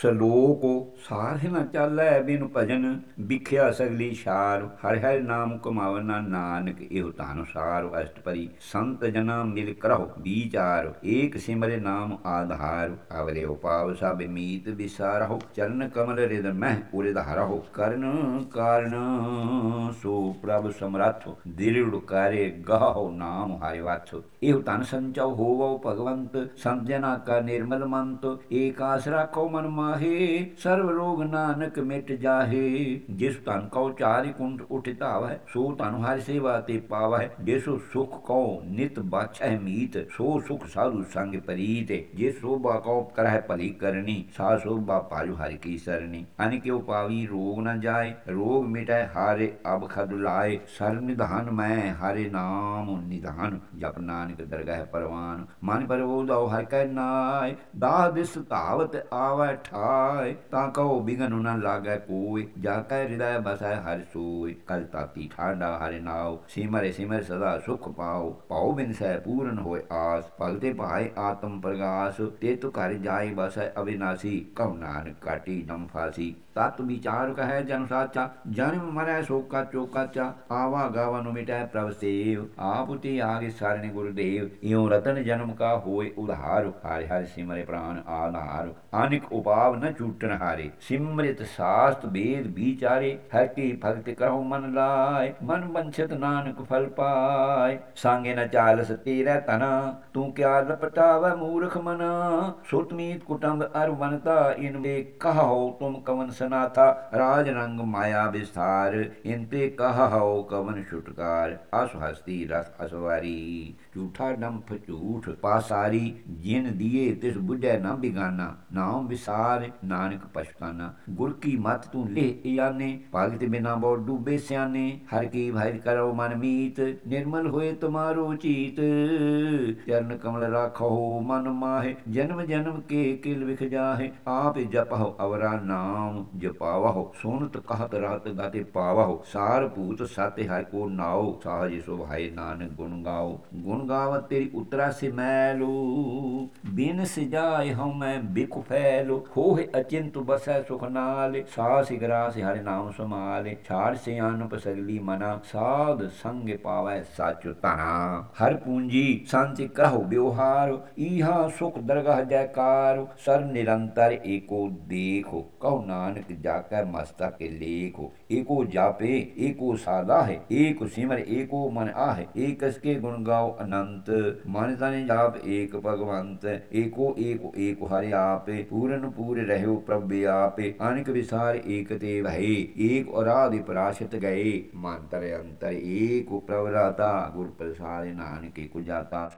ਸ਼ਲੋਕ ਸਾਧ ਨ ਚਾਲੈ ਬਿਨ ਭਜਨ, ਵਿਖਿਆ ਸਗਲੀ ਸ਼ਾਰ ਹਰਿ ਹਰਿ ਨਾਮ ਕਮਾਵਨਾ ਨਾਨਕ, ਇਹੋ ਤਾਂ ਅਸ਼ਟਪਰੀ ਸੰਤ ਜਨਾ ਮਿਲ ਕਰਹੁ ਵਿਚਾਰ। ਏਕ ਸਿਮਰੇ ਨਾਮ ਆਧਾਰ। ਅਵਰੇ ਉਪਾਵ ਸਭ ਮੀਤ ਵਿਸਾਰਹੁ। ਚਰਨ ਕਮਲ ਰਿਦ ਮਹਿ ਉਰੇ ਧਾਰਹੁ ਕਰਨ ਕਾਰਨ ਸੋ ਪ੍ਰਭ ਸਮਰੱਥ, ਦਿਰੜ ਕਰੇ ਗਾਹੋ ਨਾਮ ਹਰਿ ਵਾਥ। ਇਹੋ ਤਨ ਸੰਚਉ ਹੋਵੋ ਭਗਵੰਤ, ਸੰਤ ਜਨਾ ਕਾ ਨਿਰਮਲ ਮੰਤ। ਏਕ ਆਸ ਰਾਖੋ ਮਨ ਮਾਹੇ ਸਰਬ ਰੋਗ ਨਾਨਕ ਮਿਟ ਜਾਹੇ। ਜਿਸ ਤਨ ਕਉ ਚਾਰਿ ਕੁੰਡ ਉਠ ਧਾਵੈ ਸੋ ਤਨ ਹਰਿ ਸੇਵਾ ਤੇ ਪਾਵੈ ਜਿਸੁ ਸੁਖ ਕਉ ਨਿਤ ਬਾਛੈ ਮੀਤ, ਸੋ ਸੁਖ ਸਾਧੂ ਸੰਗ ਪ੍ਰੀਤ। ਜਿਸ ਸੋਭਾ ਕਉ ਕਰਹਿ ਭਲੀ ਕਰਨੀ, ਸਾ ਸੋਭਾ ਪਾਜੁ ਹਰਿ ਕੀ ਸਰਨੀ। ਅਨ ਕਿਉ ਪਾਵੀ ਰੋਗ ਨ ਜਾਏ, ਰੋਗ ਮਿਟੈ ਹਾਰੇ ਅਬ ਖਦ ਲਾਏ। ਸਰ ਨਿਧਾਨ ਮੈਂ ਹਰਿ ਨਾਮ ਨਿਧਾਨ, ਜਪ ਨਾਨਕ ਦਰਗਾਹ ਪਰਵਾਨ। ਮਨ ਪਰਵੋ ਦਉ ਹਰਿ ਕੈ ਨਾਏ ਦਾਹ ਦਿਸ ਧਾਵਤ ਆਵੈ ਆਏ ਤਾਂ ਕਹੋ ਬਿਗਨ ਨ ਲਾਗੈ ਕੋਈ ਜਾ ਕੈ ਹਿਰਦੈ ਬਸੈ ਹਰਿ ਸੋਈ ਕਲ ਤਾਤੀ ਠਾਂਡਾ ਹਰਿ ਨਾਉ, ਸਿਮਰੇ ਸਿਮਰ ਸਦਾ ਸੁਖ ਪਾਉ। ਪਾਉ ਬਿਨ ਸੈ ਪੂਰਨ ਹੋਏ ਆਸ ਭਗਤੇ ਭਾਏ ਆਤਮ ਪ੍ਰਗਾਸ। ਤੇ ਤੁ ਘਰ ਜਾਏ ਬਸੈ ਅਵਿਨਾਸੀ ਕਉ ਨਾਨਕ ਕਾਟੀ ਜਮ ਫਾਸੀ। ਤਤ ਵਿਚਾਰ ਕਹੈ ਜਨ ਸਾਚਾ ਜਨਮ ਮਰੈ ਸੋਕਾ ਚੋਕਾ ਚਾ, ਆਵਾ ਗਾਵਾ ਨੂੰ ਮਿਟੈ ਪ੍ਰਭ ਸੇਵ, ਆਪ ਆਗੇ ਸਰਣ ਗੁਰਦੇਵ, ਇਉ ਰਤਨ ਜਨਮ ਕਾ ਹੋਏ ਉਧਾਰ, ਹਰਿ ਹਰਿ ਸਿਮਰੇ ਪ੍ਰਾਨ ਆਧਾਰ, ਅਨਿਕ ਉਪਾਵ ਨ ਚੂਟਨ ਹਾਰੇ, ਸਿਮਰਿਤ ਸਾਸਤ ਵੇਦ ਵਿਚਾਰੇ, ਹਰ ਕੀ ਭਗਤ ਕਰਹੁ ਮਨ ਲਾਇ ਮਨ ਬੰਛਤ ਨਾਨਕ ਫਲ ਪਾਇ ਸੰਗੇ ਨ ਚਾਲਸ ਤੇਰਾ ਤਨ ਤੂੰ ਕਿਆ ਲਪਟਾਵੈ ਮੂਰਖ ਮਨ ਸੁਤਮੀਤ ਕੁਟੰਬ ਅਰ ਵਨਤਾ, ਇਨ ਵੇ ਕਹੋ ਤੁਮ ਕਵਨ ਸਨਾਥਾ ਰਾਜ ਰੰਗ ਮਾਇਆ ਵਿਸਥਾਰ, ਇਨ ਤੇ ਕਹੋ ਕਵਨ ਛੁਟਕਾਰ, ਅਸ ਹਸਤੀ ਰਸ ਅਸਵਾਰੀ ਝੂਠਾ ਡੰਫ ਝੂਠ ਪਾਸਾਰੀ, ਜਿਨ ਦੀਏ ਤਿਸ ਬੁਝੈ ਨਾ ਬਿਗਾਨਾ। ਨਾਮ ਵਿਸਾਰ ਨਾਨਕ ਪਛਤਾਨਾ। ਗੁਰ ਕੀ ਮਤ ਤੂੰ ਲੈ ਜਾਣੇ ਭਗਤ ਬਿਨਾ ਬੋ ਡੂਬੇ ਸਿਆਨੇ। ਹਰ ਕੀ ਭਾਇ ਕਰੋ ਮਨ ਮੀਤ, ਨਿਰਮਲ ਹੋਏ ਤੁਮਾਰੋ ਚੀਤ। ਚਰਨ ਕਮਲ ਰਾਖੋ ਮਨ ਮਾਹੇ, ਜਨਮ ਜਨਮ ਕੇ ਕਿਲ ਵਿਖ ਜਾਹੇ। ਆਪ ਜਪਹੁ ਅਵਰਾ ਨਾਮ ਜਪਾਵਹੁ ਸੁਣਤ ਕਹਤ ਰਹਤ ਗਾਤੇ ਪਾਵਹੁ ਸਾਰ ਭੂਤ ਸਤਿ ਹਰਿ ਕੋ ਨਾਉ ਸਾਜ ਸੁਭਾਏ ਨਾਨਕ ਗੁਣ ਗਾਓ ਗੁਣ ਗਾਵ ਤੇਰੀ ਉਤਰਾ ਸੇ ਮੈਲੂ, ਬਿਨ ਸਜਾਏ ਹਉ ਮੈਂ ਬਿਕ ਫੈਲੋ। ਹੋਏ ਅਚਿੰਤ ਬਸੈ ਸੁਖ ਨਾਲ ਸਾਸ ਗਰਾਸ ਹਰਿ ਨਾਮ ਸਮਾਲੇ। ਛਾੜ ਸੇ ਅਨੁਪ ਸਗਲੀ ਮਨਾ, ਸਾਧ ਸੰਗ ਪਾਵੈ ਸਾਚੁ ਤਨਾ ਹਰ ਪੂੰਜੀ ਸੰਚ ਕਰਹੁ ਬਿਵਹਾਰ ਈਹਾ ਸੁਖ ਦਰਗਾਹ ਜੈਕਾਰ ਸਰ ਨਿਰੰਤਰ ਏਕੋ ਦੇਖੋ, ਕਉ ਨਾਨਕ ਜਾਕੈ ਮਸਤਕ ਲੇਖੋ ਏਕੋ ਜਾਪੇ, ਏਕੋ ਸਾਦਾ ਹੈ, ਏਕ ਸਿਮਰ, ਏਕੋ ਮਨ ਆਹੇ ਏਕਸ ਕੇ ਗੁਣ ਗਾਓ ਅਨੰਤ। ਮਨ ਤਨ ਜਾਪ ਏਕ ਭਗਵੰਤ। ਏਕੋ ਏਕੋ, ਏਕ ਹਰਿ ਆਪੇ। ਪੂਰਨ ਪੂਰ ਰਹਿਓ ਪ੍ਰਭ ਆਪੇ। ਅਨਿਕ ਵਿਸਾਰ ਏਕ ਤੇ ਭਏ ਏਕ ਅਰਾਧਿ ਪਰਾਸ਼ਿਤ ਗਏ। ਮੰਤਰ ਅੰਤਰ ਏਕ ਪ੍ਰਵਰਾਤਾ ਗੁਰ ਪ੍ਰਸਾਦ ਨਾਨਕ ਏਕ ਜਾਤਾ।